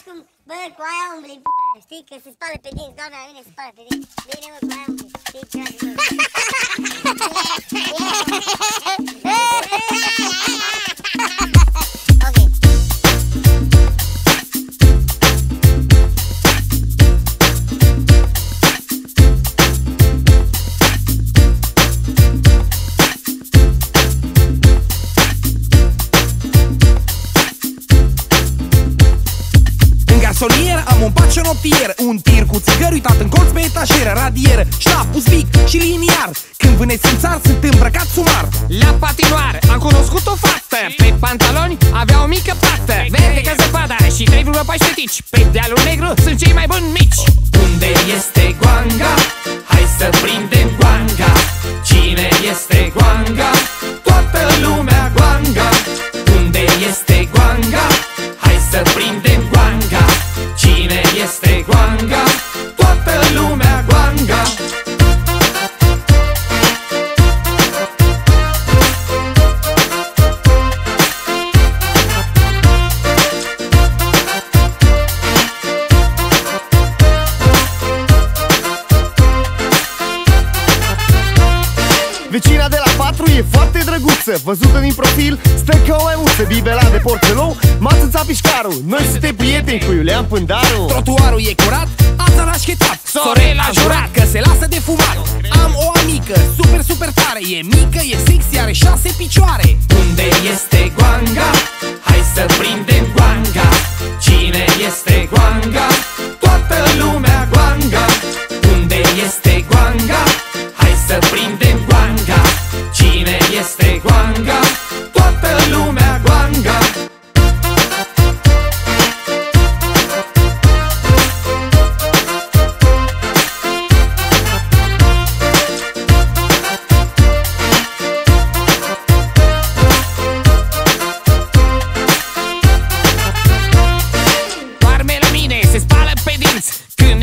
faci cum, bă, cu aia umbli, p***, știi, că se spală pe dinți, doamna vine, se spală pe dinți, bine, mă, cu aia umbli, știi, ce garsonieră am un pace noptier Un tir cu țigări uitat în colț pe etajeră Radieră, ștap, uzbic și liniar. Când vâneți în țar sunt îmbrăcat sumar. La patinoar am cunoscut o fată Pe pantaloni avea o mică pată Verde ca zăpada și 3,14 tici Pe dealul negru sunt cei mai buni Vecina de la 4 e foarte drăguță Văzută din profil, stă ca o maimuță Bibela de porcelou, mață pișcarul Noi suntem prieteni cu Iulian Pândaru. Trotuarul e curat, ața l-a șchetat Sorel a jurat că se lasă de fumat. Am o amică, super, super tare E mică, e sexy, are șase picioare. Unde este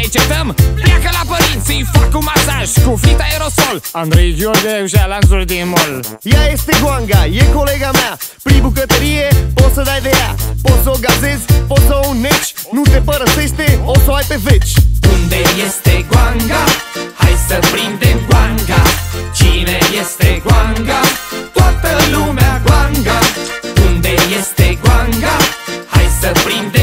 încetăm? Pleacă la părinții, fac un masaj cu fita aerosol Andrei Gheorghe și lanțuri din mol Ea este Guanga, e colega mea Prin bucătărie poți să dai de ea Poți să o gazezi, poți să o neci Nu te părăsește, o să o ai pe veci Unde este Guanga? Hai să prindem Guanga. Cine este Guanga? Toată lumea Guanga. Unde este Guanga? Hai să prindem